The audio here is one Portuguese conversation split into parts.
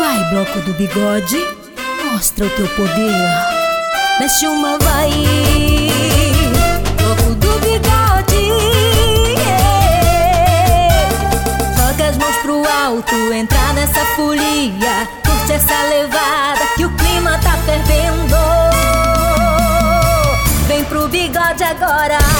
Vai, bloco do bigode, mostra o teu poder. Mexe uma, vai. Bloco do bigode. yeah. Joga as mãos pro alto, entra nessa folia. Curte essa levada que o clima tá fervendo. Vem pro bigode agora.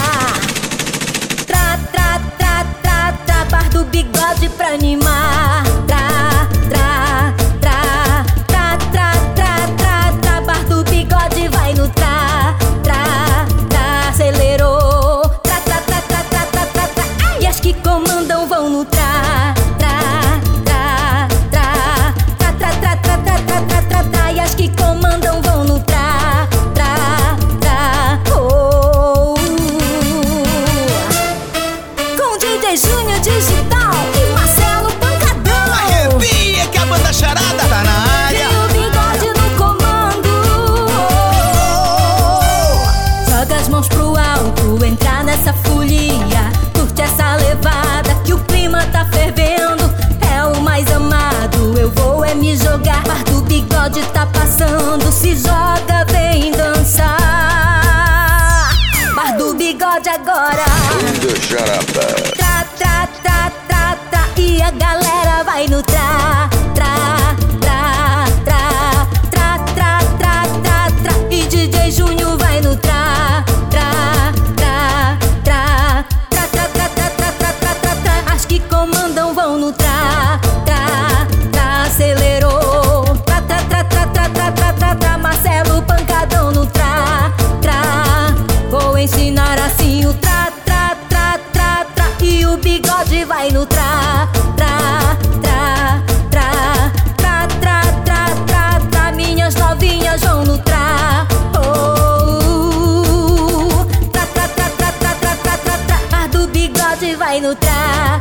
Digital e Marcelo Pancadão. Arrepia que a banda charada tá na área. Tem o bigode no comando. Joga as mãos pro alto, entra nessa folia. Curte essa levada que o clima tá fervendo. É o mais amado, eu vou é me jogar. Par do bigode tá passando, se joga, vem dançar. Bar do bigode agora. Do Charapa. Ensinar assim o tra, tra, tra, tra, tra E o bigode vai no tra, tra, tra, tra Tra, tra, tra, tra, tra Minhas novinhas vão no tra, oh Tra, tra, tra, tra, tra, tra, tra, tra, tra do bigode vai no tra,